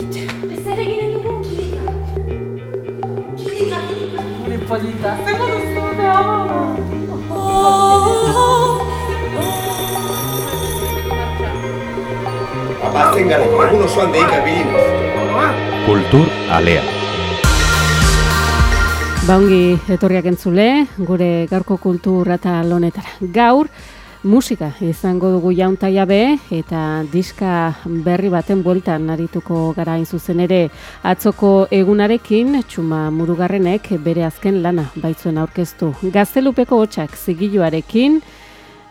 Ez ere ginen dugu kilika. Kilika, kilika. Gure polita, deika bilinez. Kultur alea. Baungi etorriak entzule, gure gaurko kultura eta lonetara. Gaur, musika izango dugu jauntaia be, eta diska berri baten bueltan arituko gara zuzen ere atzoko egunarekin, txuma murugarrenek bere azken lana baitzuen aurkeztu. Gaztelupeko hotxak zigiluarekin,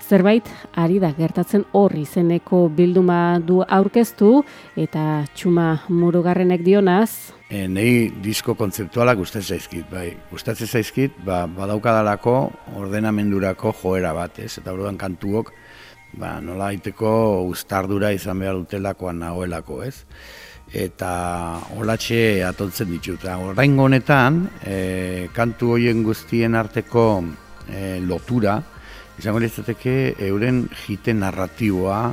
zerbait ari da gertatzen horri izeneko bilduma du aurkeztu, eta txuma murugarrenek dionaz, E, nei disko kontzeptualak gustatzen zaizkit, bai. Gustatzen zaizkit, ba, badaukadalako ordenamendurako joera bat, ez? Eta orduan kantuok, ba, nola aiteko uztardura izan behar dutelakoan nagoelako, ez? Eta holatxe atontzen ditut. Orain honetan, e, kantu hoien guztien arteko e, lotura, izango litzateke euren jite narratiboa,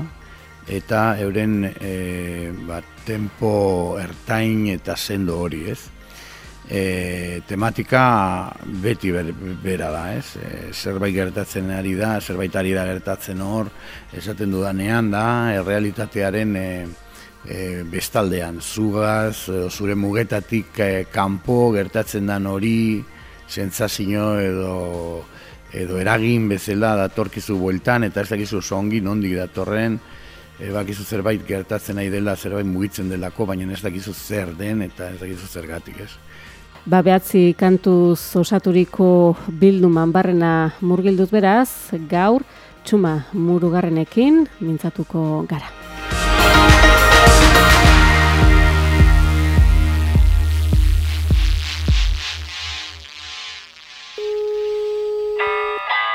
eta euren e, ba, tempo ertain eta sendo hori, ez? E, tematika beti ber, bera da, ez? E, zerbait gertatzen ari da, zerbait ari da gertatzen hor, esaten dudanean da, errealitatearen e, e, bestaldean, zugaz, edo zure mugetatik e, kanpo gertatzen dan hori, sentsazio edo edo eragin bezala datorkizu bueltan, eta ez dakizu oso ongi nondik datorren, e, bakizu zerbait gertatzen nahi dela, zerbait mugitzen delako, baina ez dakizu zer den eta ez dakizu zergatik, ez? Ba, behatzi kantuz osaturiko bilduman barrena murgilduz beraz, gaur txuma murugarrenekin mintzatuko gara.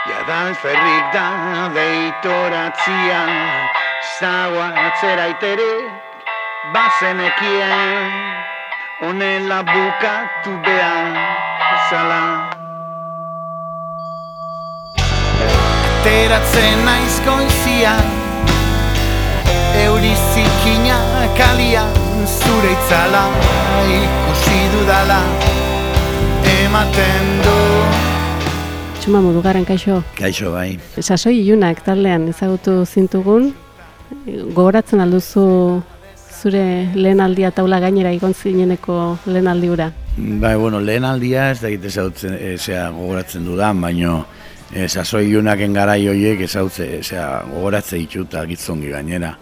Jadan ferrik da deitoratzia Zaua atzera itere bazenekien Honela bukatu behar zala. Teratzen naiz goizian Euri zikina kalian zure itzala Ikusi dudala ematen du. Txuma murugarren kaixo, Kaixo bai. sasoi ilunak taldean ezagutu zintugun, gogoratzen alduzu zure lehen aldia taula gainera igon zineneko lehen aldiura. Bai, bueno, lehen aldia ez dakit ezautzen, ezea gogoratzen dudan, baino e, sasoi ilunaken garai horiek ezautze, ezea gogoratze dituta gitzongi gainera.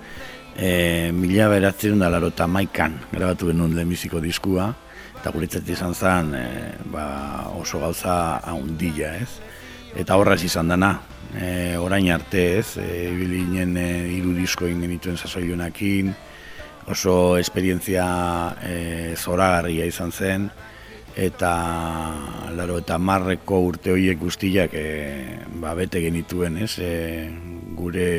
E, mila beratzen da laro maikan grabatu genuen lehenbiziko diskua, eta guretzat izan zen e, ba, oso gauza haundila, ez? Eta horraz izan dana, e, orain arte ez, e, ibili ginen e, disko egin genituen sasoilunakin, oso esperientzia e, zoragarria izan zen, eta laro eta marreko urte horiek guztiak e, ba, bete genituen, ez, e, gure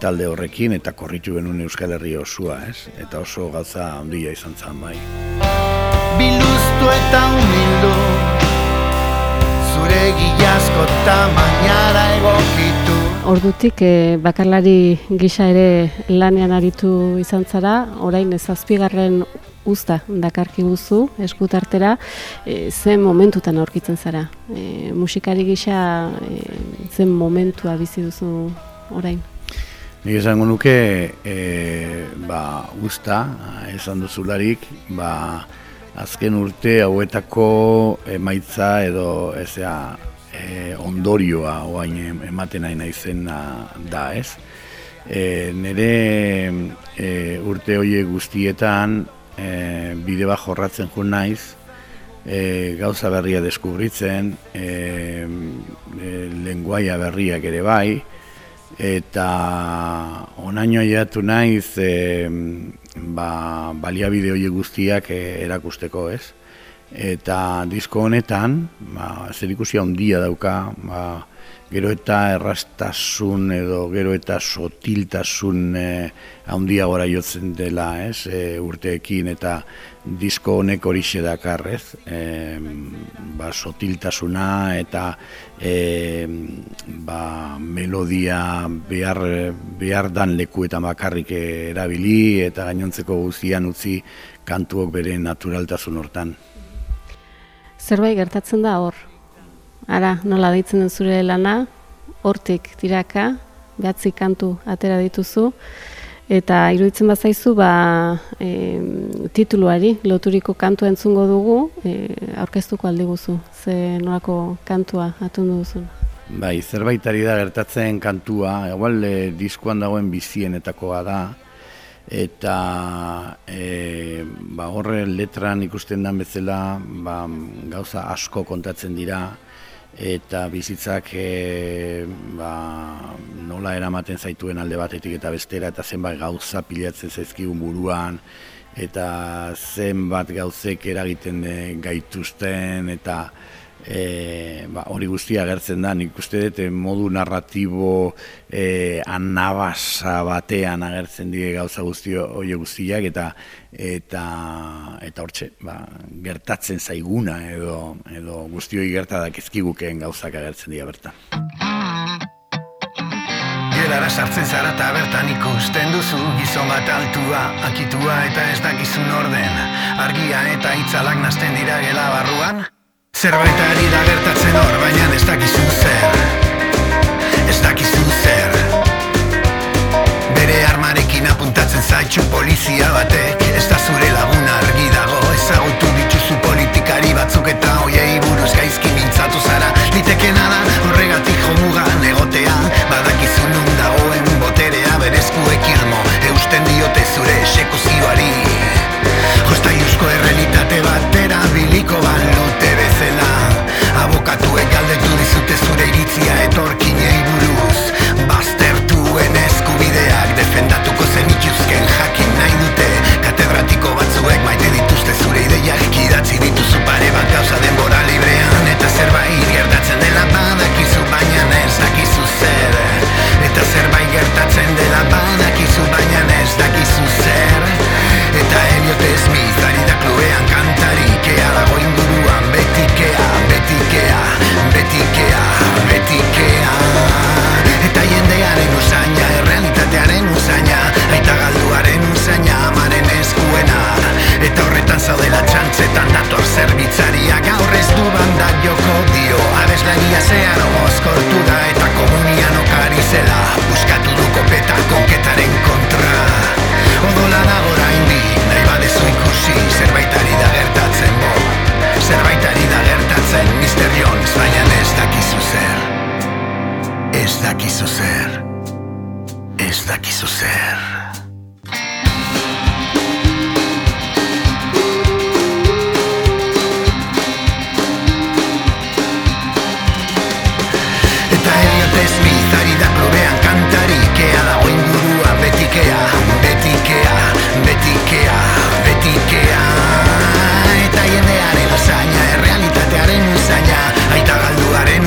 talde horrekin eta korritu genuen Euskal Herria osua, ez? Eta oso gauza handia izan zen bai. Biluztu eta humildu Zure gilazko tamainara egokitu Ordutik eh, bakarlari gisa ere lanean aritu izan zara, orain zazpigarren usta dakarki guzu eskutartera, e, zen momentutan aurkitzen zara. E, musikari gisa e, zen momentua bizi duzu orain. Nik esango nuke, e, ba, usta, esan duzularik, ba, azken urte hauetako emaitza edo ezea e, ondorioa oain ematen nahi naizena da, ez? E, nere e, urte hoiek guztietan e, bide bat jorratzen jo naiz, e, gauza berria deskubritzen, e, e, lenguaia berriak ere bai, eta onaino aiatu naiz e, ba, baliabide horiek guztiak e, erakusteko, ez? Eta disko honetan, ba, zer ikusia handia dauka, ba, gero eta errastasun edo gero eta sotiltasun e, handia gora jotzen dela, ez, e, urteekin eta disko honek horixe dakar, ez, e, ba, sotiltasuna eta e, ba, melodia behar, behar dan leku eta bakarrik erabili eta gainontzeko guztian utzi kantuok bere naturaltasun hortan. Zerbait gertatzen da hor, Ara, nola deitzen den zure lana, hortik tiraka, behatzi kantu atera dituzu, eta iruditzen bazaizu, ba, e, tituluari, loturiko kantua entzungo dugu, e, aurkeztuko aldi guzu, ze nolako kantua atundu duzu. Bai, zerbaitari da gertatzen kantua, egual e, diskoan dagoen bizienetakoa da, eta e, ba, horre letran ikusten den bezala ba, gauza asko kontatzen dira, eta bizitzak e, ba, nola eramaten zaituen alde batetik eta bestera eta zenbat gauza pilatzen zaizkigun buruan eta zenbat gauzek eragiten e, gaituzten eta e, ba, hori guztia agertzen da, nik uste dut eh, modu narratibo e, anabasa batean agertzen die gauza guztio hori guztiak eta eta eta hortxe, ba, gertatzen zaiguna edo edo guztioi gertadak ezkigukeen gauzak agertzen dira bertan. Gelara sartzen zara eta bertan ikusten duzu Gizon bat altua, akitua eta ez dakizun orden. Argia eta itzalak nazten dira gela barruan Zerbait ari da gertatzen hor, baina ez dakizu zer. Ez dakizu zer. Bere armarekin apuntatzen zaitxu polizia batek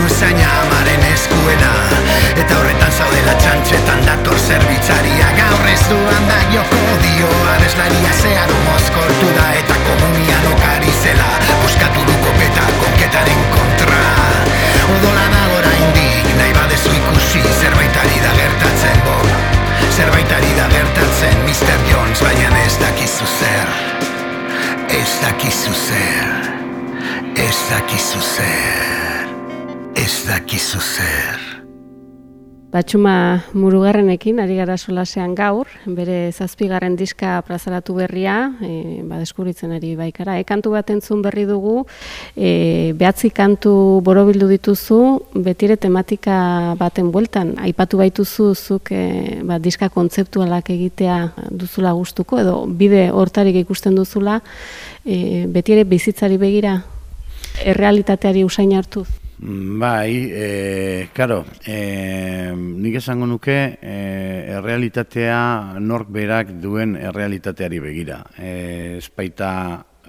usaina, amaren eskuena. Eta horretan zaudela txantxetan dator zerbitzaria. Gaur ez du handa joko dio Abeslaria zehar mozkortu da Eta komunian okari zela. Buskatu du kopeta konketaren kontra. Odola da oraindik nahi badezu ikusi Zerbaitari da gertatzen bo. Zerbaitari da gertatzen Mr. Jones baina ez dakizu zer. Ez dakizu zer. Ez dakizu zer Ez dakizu zer Batxuma murugarrenekin, ari gara solasean gaur, bere zazpigarren diska plazaratu berria, e, ba, deskuritzen ari baikara. E, kantu bat entzun berri dugu, e, behatzi kantu borobildu dituzu, betire tematika baten bueltan, aipatu baituzu zuk e, ba, diska kontzeptualak egitea duzula gustuko, edo bide hortarik ikusten duzula, e, betire bizitzari begira, errealitateari usain hartuz. Bai, e, karo, e, nik esango nuke e, errealitatea nork berak duen errealitateari begira. E, espaita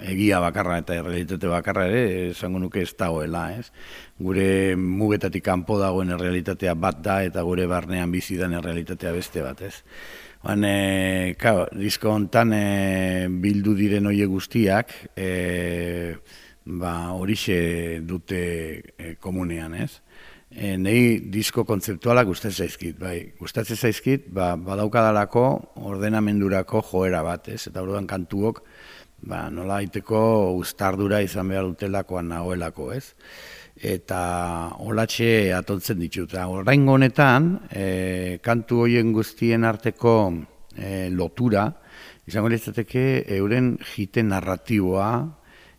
egia bakarra eta errealitate bakarra ere, esango nuke ez dagoela, ez? Gure mugetatik kanpo dagoen errealitatea bat da eta gure barnean bizi den errealitatea beste bat, ez? Baina, e, kao, disko hontan e, bildu diren oie guztiak, e, ba, horixe dute e, komunean, ez? E, Nei disko kontzeptuala gustatzen zaizkit, bai, gustatzen zaizkit, ba, badaukadalako ordenamendurako joera bat, ez? Eta orduan kantuok, ba, nola aiteko ustardura izan behar dutelakoan nagoelako, ez? Eta olatxe atontzen ditut. Orain honetan, e, kantu hoien guztien arteko e, lotura, izango litzateke euren jite narratiboa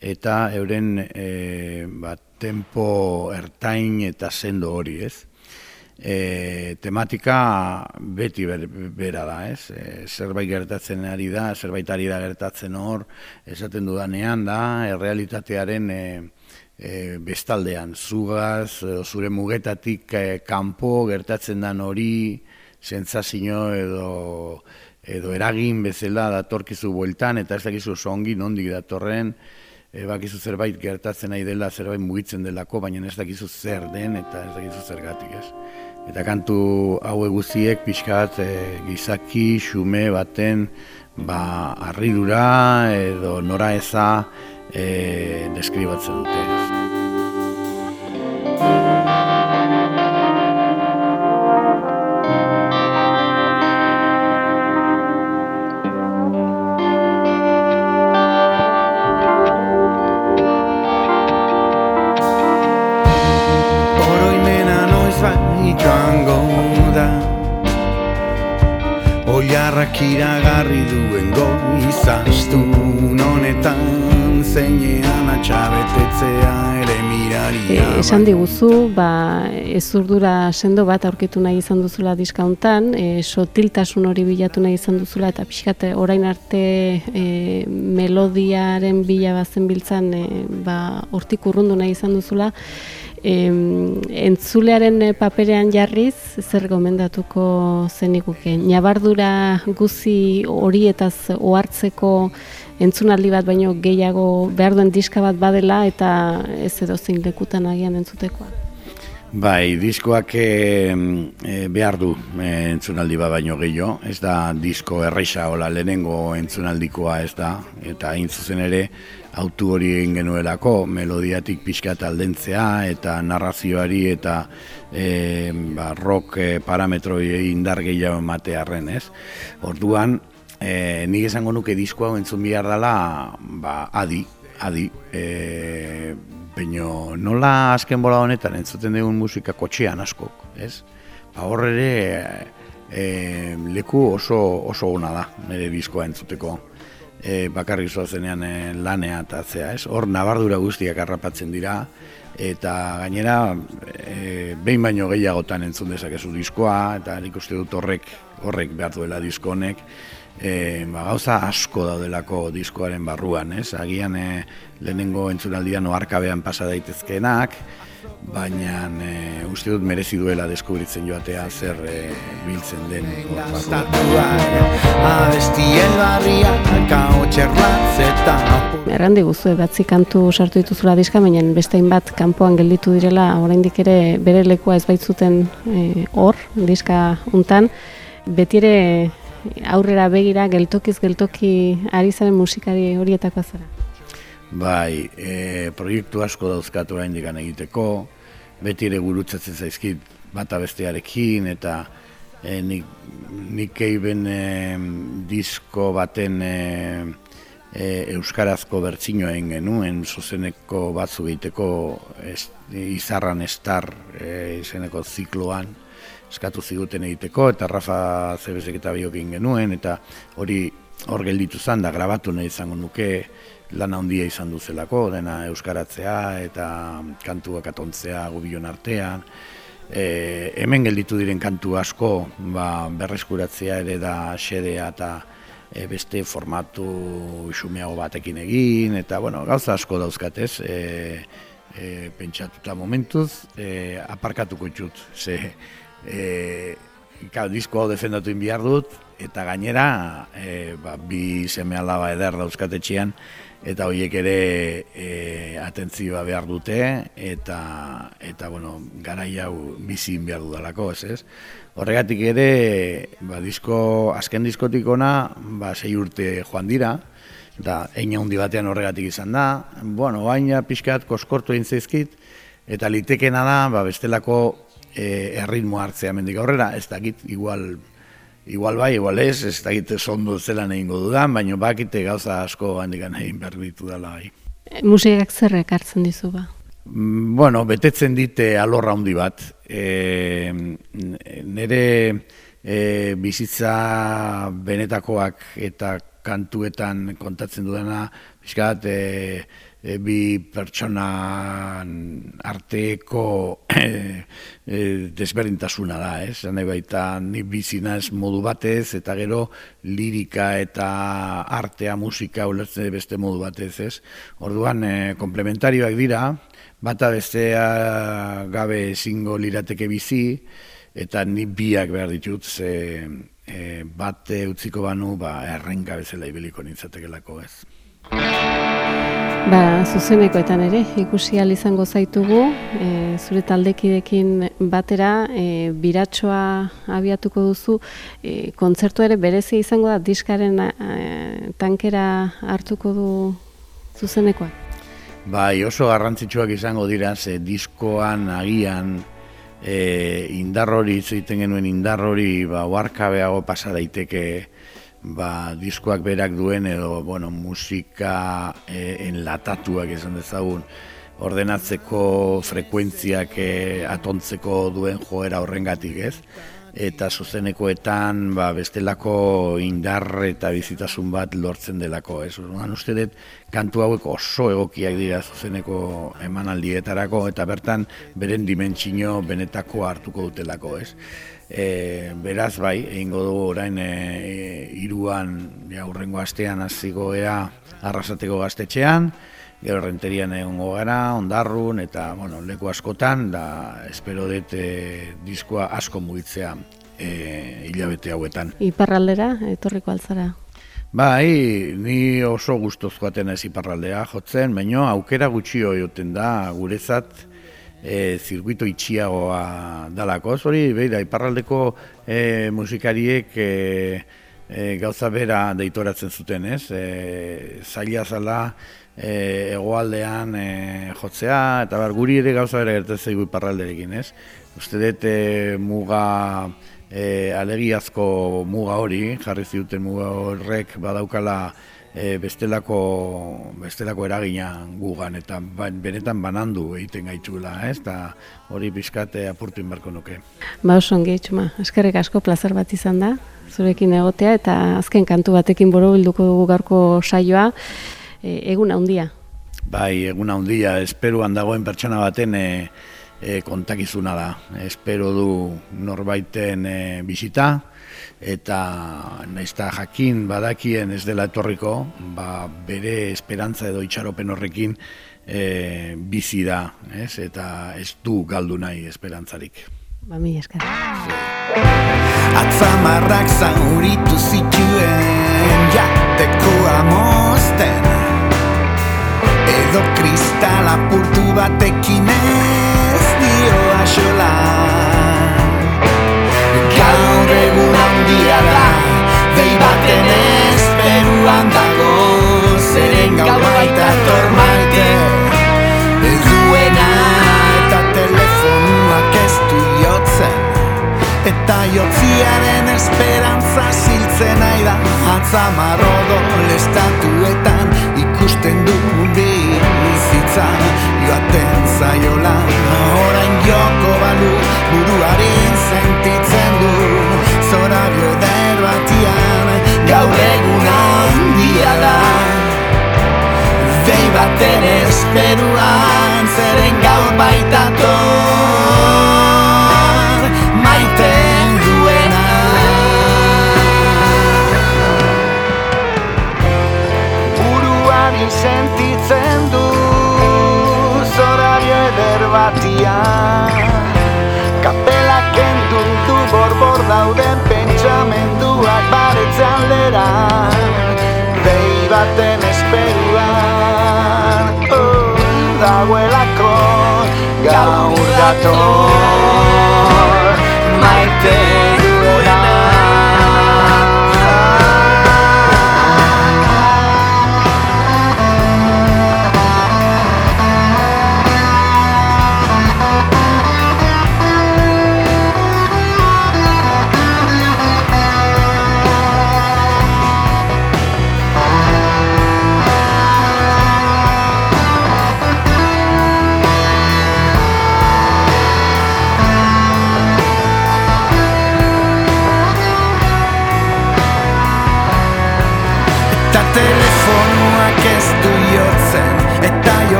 eta euren e, ba, tempo ertain eta sendo hori, ez? e, tematika beti ber, bera da, ez? E, zerbait gertatzen ari da, zerbait ari da gertatzen hor, esaten dudanean da, errealitatearen e, e, bestaldean, zugaz, zure mugetatik e, kanpo gertatzen dan hori, sentsazio edo edo eragin bezala datorkizu bueltan, eta ez dakizu ongi nondik datorren, e, bakizu zerbait gertatzen nahi dela, zerbait mugitzen delako, baina ez dakizu zer den, eta ez dakizu zergatik, ez? Eta kantu hau eguziek pixkat e, gizaki, xume baten ba, arridura edo nora eza e, deskribatzen dute. Oiarrak iragarri duen goizaztu honetan zeinean atxabetetzea ere miraria e, Esan diguzu, ba, ez urdura sendo bat aurkitu nahi izan duzula diskauntan, e, sotiltasun hori bilatu nahi izan duzula, eta pixkate orain arte e, melodiaren bila bazen biltzan e, ba, hortik urrundu nahi izan duzula, em, entzulearen eh, paperean jarriz, zer gomendatuko zenikuke? Nabardura guzi horietaz ohartzeko entzunaldi bat baino gehiago behar duen diska bat badela eta ez edo zein lekutan agian entzutekoa? Bai, diskoak e, behar du e, entzunaldi bat baino gehiago, ez da disko erresa hola lehenengo entzunaldikoa ez da, eta hain zuzen ere, autu hori egin genuelako, melodiatik pixka aldentzea eta narrazioari eta e, ba, rock e, parametroi indar gehiago ematearen, ez? Orduan, e, nik esango nuke diskoa entzun bihar dela, ba, adi, adi, e, baino nola azken bola honetan entzuten dugun musika kotxean asko, ez? Ba, horre e, leku oso, oso ona da, nire diskoa entzuteko e, bakarri zoazenean e, lanea eta zea, ez? Hor nabardura guztiak harrapatzen dira eta gainera e, behin baino gehiagotan entzun dezakezu diskoa eta nik uste dut horrek horrek behar duela disko honek e, ba, gauza asko daudelako diskoaren barruan, ez? Agian e, lehenengo entzunaldian oarkabean pasa daitezkeenak, baina e, uste dut merezi duela deskubritzen joatea zer e, biltzen den Errandi guzu, batzi kantu sartu dituzula diska, baina bestein bat kanpoan gelditu direla, oraindik ere bere lekua ez baitzuten e, hor, diska untan, beti ere aurrera begira, geltokiz geltoki ari zaren musikari horietako zara. Bai, e, proiektu asko dauzkatu orain digan egiteko, beti ere gurutzatzen zaizkit bata bestearekin, eta e, nik, nik eiben e, disko baten e, e, euskarazko bertzino egin genuen, zuzeneko batzu egiteko izarran estar e, izeneko zikloan, eskatu ziguten egiteko, eta Rafa Zebezek eta biokin genuen, eta hori hor gelditu zan da grabatu nahi izango nuke, lan handia izan duzelako, dena euskaratzea eta kantuak atontzea gubion artean. E, hemen gelditu diren kantu asko ba, berreskuratzea ere da xedea eta e, beste formatu xumeago batekin egin, eta bueno, gauza asko dauzkatez, e, e, pentsatuta momentuz, e, aparkatuko txut, ze e, ka, disko hau defendatu behar dut, eta gainera, e, ba, bi seme alaba eder dauzkatetxean, eta horiek ere e, atentzioa behar dute, eta, eta bueno, garai hau bizin behar dudalako, ez ez? Horregatik ere, ba, disko, azken diskotik ona, ba, sei urte joan dira, eta ein handi batean horregatik izan da, bueno, baina pixkat koskortu egin zaizkit, eta litekena da, ba, bestelako e, erritmo hartzea mendik aurrera, ez dakit, igual, igual bai, igual ez, ez dakit zondo zelan egingo dudan, baina bakite gauza asko handikan egin behar ditu dela bai. Musikak zerrek hartzen dizu ba? Mm, bueno, betetzen dite alorra handi bat. E, nere e, bizitza benetakoak eta kantuetan kontatzen dudana, bizkat, e, e, bi pertsona arteko e, desberdintasuna da, ez? Zene baita ni bizinaz modu batez, eta gero lirika eta artea, musika ulertzen beste modu batez, ez? Orduan, e, komplementarioak dira, bata bestea gabe ezingo lirateke bizi, eta ni biak behar ditut, ze e, bat utziko banu, ba, errenka bezala ibiliko nintzatekelako, ez? Ba, zuzenekoetan ere, ikusi izango zaitugu, e, zure taldekidekin batera, e, biratsoa abiatuko duzu, e, kontzertu ere berezia izango da, diskaren e, tankera hartuko du zuzenekoa? Bai, oso garrantzitsuak izango dira, ze diskoan agian e, indarrori, zuiten genuen indarrori, ba, oarkabeago pasa daiteke, ba, diskoak berak duen edo bueno, musika e, enlatatuak esan dezagun ordenatzeko frekuentziak e, atontzeko duen joera horrengatik ez? Eta zuzenekoetan ba, bestelako indar eta bizitasun bat lortzen delako ez? Orduan, uste dut kantu hauek oso egokiak dira zuzeneko emanaldietarako eta bertan beren dimentsio benetako hartuko dutelako ez E, beraz bai, egingo dugu orain e, e, iruan ja, urrengo astean hasiko ea arrasateko gaztetxean, gero renterian egongo gara, ondarrun eta bueno, leku askotan, da espero dut e, diskoa asko mugitzea e, hilabete hauetan. Iparraldera, etorriko altzara? Bai, ni oso gustozkoaten ez iparraldea jotzen, baino aukera gutxio joten da gurezat, e, zirkuito itxiagoa dalako. Hori, beira, iparraldeko e, musikariek e, e, gauza bera deitoratzen zuten, ez? E, zaila zala e, egoaldean e, jotzea, eta bar, guri ere gauza bera gertatzen zaigu iparralderekin, ez? Uste dut e, muga e, alegiazko muga hori, jarri ziuten muga horrek badaukala e, bestelako, bestelako eragina gugan eta ba, benetan banandu egiten gaituela, ez? Da hori bizkate apurtu inbarko nuke. Ba, oso ongi eskerrik asko plazer bat izan da, zurekin egotea eta azken kantu batekin boro bilduko dugu gaurko saioa, e, egun handia. Bai, egun handia, esperuan dagoen pertsona baten e, e, kontakizuna da. Espero du norbaiten e, bisita, eta naizta jakin badakien ez dela etorriko, ba, bere esperantza edo itxaropen horrekin e, bizi da, ez? eta ez du galdu nahi esperantzarik. Ba, mi eskar. Atzamarrak zauritu zituen jateko amosten Edo kristal apurtu batekin asolan gaur egun handia da Dei baten esperuan dago. Zeren gaur baita. tormaite Ez duena eta telefonuak ez du jotzen. Eta jotziaren esperantza ziltzen nahi da. Atzamar lestatuetan ikusten du bizitza Joaten zaiola orain joko balu buruaren sentitzen du. Zorabio eder batian gaur egun handia da. Dei baten esperuan zeren gaur baitator Buruari sentitzen du Zorabio eder batian gaur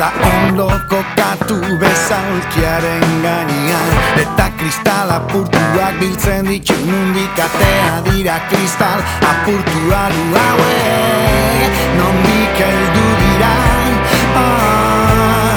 Kapela ondo kokatu bezalkiaren gainean Eta kristal apurtuak biltzen ditu nundik atea dira kristal apurtua du hauek. Nondik heldu dira? Ah,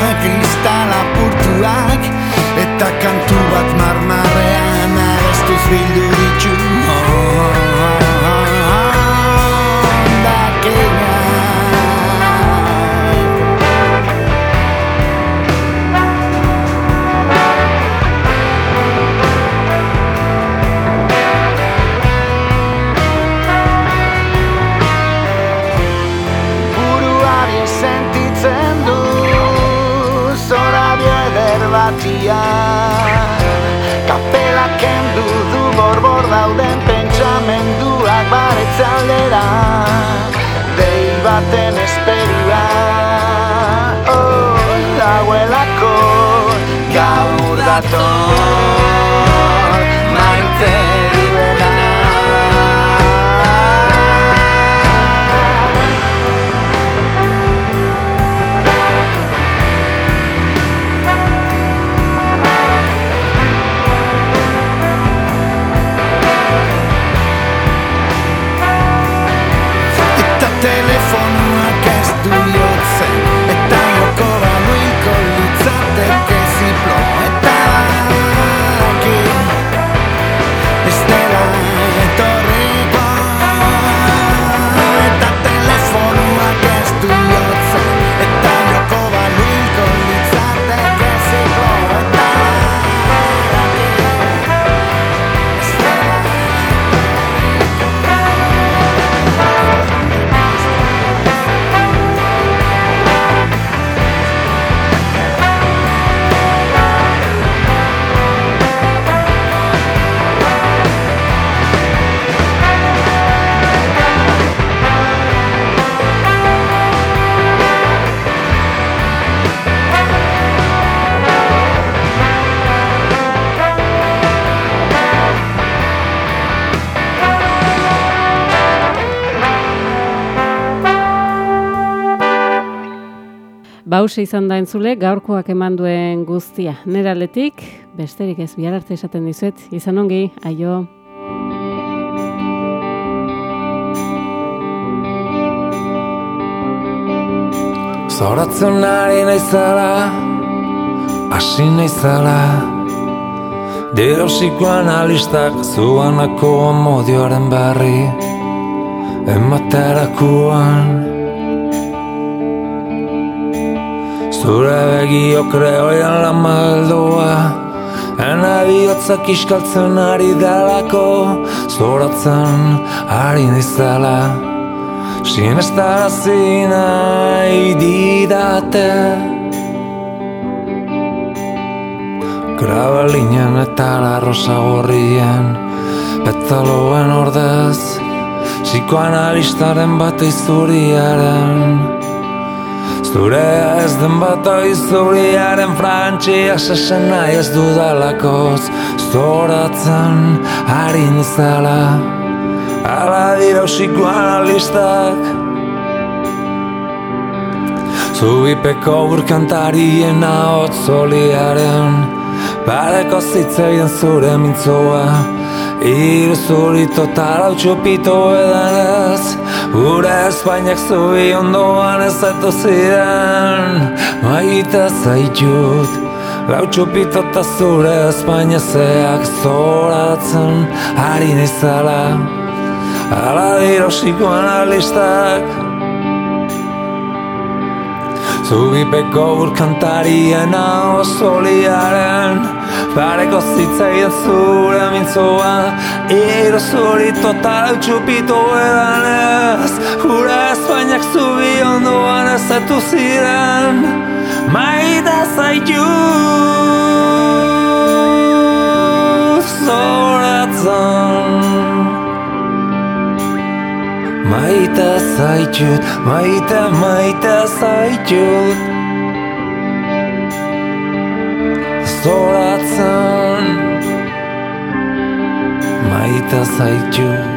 gaur Bause izan da entzule, gaurkoak eman duen guztia. Nera aletik, besterik ez bihar arte esaten dizuet. Izan ongi, aio. Zoratzen ari naizala, hasi naizala Dirosikoan alistak zuanako amodioaren berri Ematerakuan Zure begio kreoian lama heldua Ena bihotzak iskaltzen ari dalako Zoratzen ari naizala Sinestarazi nahi didate. Grabalinen eta larrosa gorrien Petaloen ordez Psikoanalistaren bat izuriaren Zurea ez den bat izuriaren Frantxia sesen nahi ez dudalakoz. Zoratzen ari nizala Ala dira psikoanalistak Zubipeko burkantarien ahotz zoliaren Bareko zitzeien zure mintzoa. Iru zuri total hau Gure Espainiak zubi ondoan ez zatu ziren. Maita zaitut Lau txupito eta zure Espainia zeak zoratzen Ari nizala Ala diro sikoan alistak. Zubipeko urkantarien hau soliaren Pareko zitzaien zure mintzoa Iro zuri total txupito edan ez Gure Espainiak zubi ondoan ez zatu ziren Maita zaitu. Zoratzen. Maita zaitut, maita, maita zaitut Zoratzen. Maita zaitut